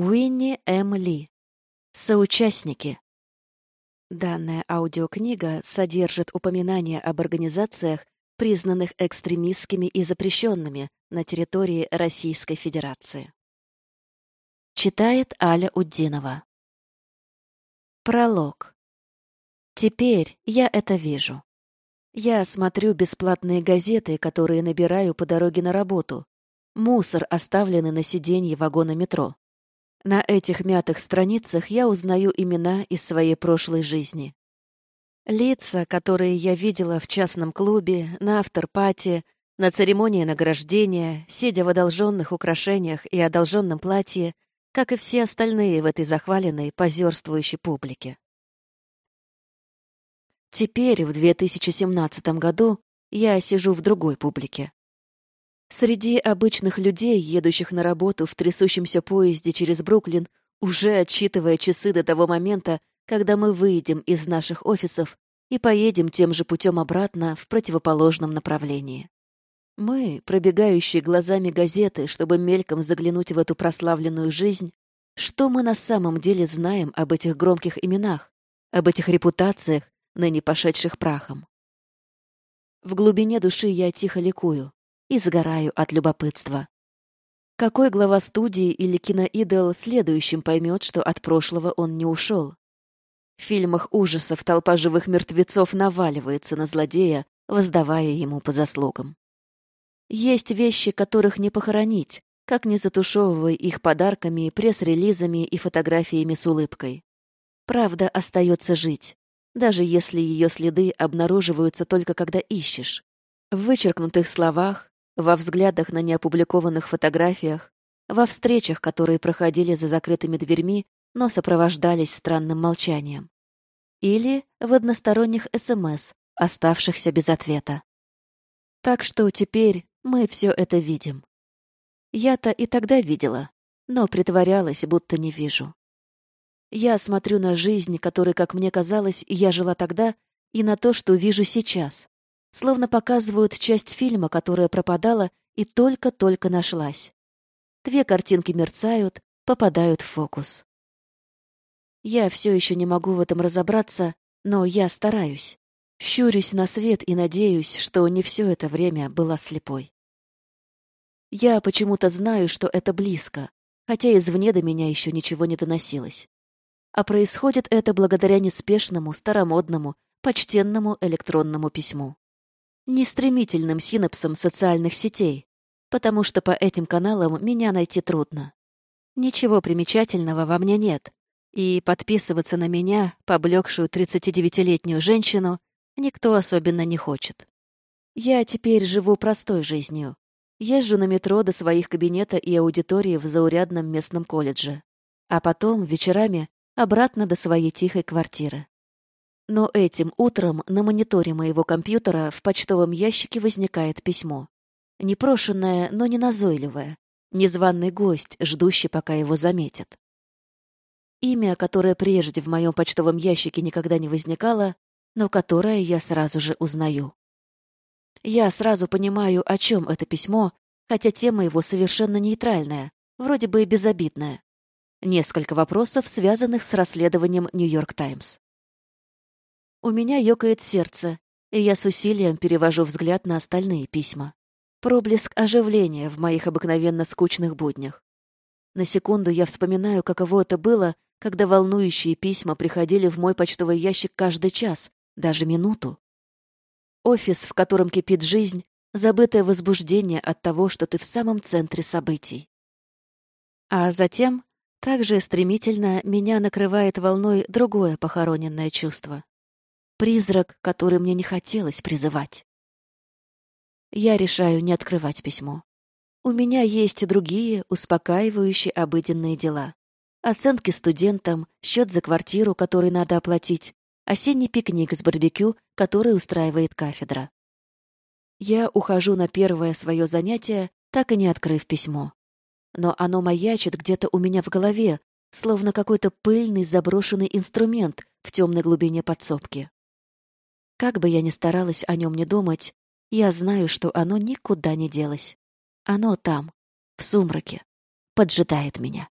Уинни М. Ли. Соучастники. Данная аудиокнига содержит упоминания об организациях, признанных экстремистскими и запрещенными на территории Российской Федерации. Читает Аля Уддинова. Пролог. Теперь я это вижу. Я смотрю бесплатные газеты, которые набираю по дороге на работу. Мусор, оставленный на сиденье вагона метро. На этих мятых страницах я узнаю имена из своей прошлой жизни. Лица, которые я видела в частном клубе, на авторпате, на церемонии награждения, сидя в одолженных украшениях и одолженном платье, как и все остальные в этой захваленной, позерствующей публике. Теперь, в 2017 году, я сижу в другой публике. Среди обычных людей, едущих на работу в трясущемся поезде через Бруклин, уже отсчитывая часы до того момента, когда мы выйдем из наших офисов и поедем тем же путем обратно в противоположном направлении. Мы, пробегающие глазами газеты, чтобы мельком заглянуть в эту прославленную жизнь, что мы на самом деле знаем об этих громких именах, об этих репутациях, ныне пошедших прахом? В глубине души я тихо ликую и сгораю от любопытства. Какой глава студии или киноидол следующим поймет, что от прошлого он не ушел? В фильмах ужасов толпа живых мертвецов наваливается на злодея, воздавая ему по заслугам. Есть вещи, которых не похоронить, как не затушевывая их подарками, пресс-релизами и фотографиями с улыбкой. Правда остается жить, даже если ее следы обнаруживаются только когда ищешь. В вычеркнутых словах, во взглядах на неопубликованных фотографиях, во встречах, которые проходили за закрытыми дверьми, но сопровождались странным молчанием. Или в односторонних СМС, оставшихся без ответа. Так что теперь мы все это видим. Я-то и тогда видела, но притворялась, будто не вижу. Я смотрю на жизнь, которой, как мне казалось, я жила тогда, и на то, что вижу сейчас словно показывают часть фильма, которая пропадала и только-только нашлась. Две картинки мерцают, попадают в фокус. Я все еще не могу в этом разобраться, но я стараюсь. Щурюсь на свет и надеюсь, что не все это время была слепой. Я почему-то знаю, что это близко, хотя извне до меня еще ничего не доносилось. А происходит это благодаря неспешному, старомодному, почтенному электронному письму нестремительным синапсом социальных сетей, потому что по этим каналам меня найти трудно. Ничего примечательного во мне нет, и подписываться на меня, поблекшую 39-летнюю женщину, никто особенно не хочет. Я теперь живу простой жизнью. Езжу на метро до своих кабинета и аудитории в заурядном местном колледже, а потом, вечерами, обратно до своей тихой квартиры. Но этим утром на мониторе моего компьютера в почтовом ящике возникает письмо. Непрошенное, но не назойливое. Незваный гость, ждущий, пока его заметят. Имя, которое прежде в моем почтовом ящике никогда не возникало, но которое я сразу же узнаю. Я сразу понимаю, о чем это письмо, хотя тема его совершенно нейтральная, вроде бы безобидная. Несколько вопросов, связанных с расследованием «Нью-Йорк Таймс». У меня ёкает сердце, и я с усилием перевожу взгляд на остальные письма. Проблеск оживления в моих обыкновенно скучных буднях. На секунду я вспоминаю, каково это было, когда волнующие письма приходили в мой почтовый ящик каждый час, даже минуту. Офис, в котором кипит жизнь, забытое возбуждение от того, что ты в самом центре событий. А затем, также стремительно, меня накрывает волной другое похороненное чувство. Призрак, который мне не хотелось призывать. Я решаю не открывать письмо. У меня есть другие, успокаивающие обыденные дела. Оценки студентам, счет за квартиру, который надо оплатить, осенний пикник с барбекю, который устраивает кафедра. Я ухожу на первое свое занятие, так и не открыв письмо. Но оно маячит где-то у меня в голове, словно какой-то пыльный заброшенный инструмент в темной глубине подсобки. Как бы я ни старалась о нем не думать, я знаю, что оно никуда не делось. Оно там, в сумраке, поджидает меня.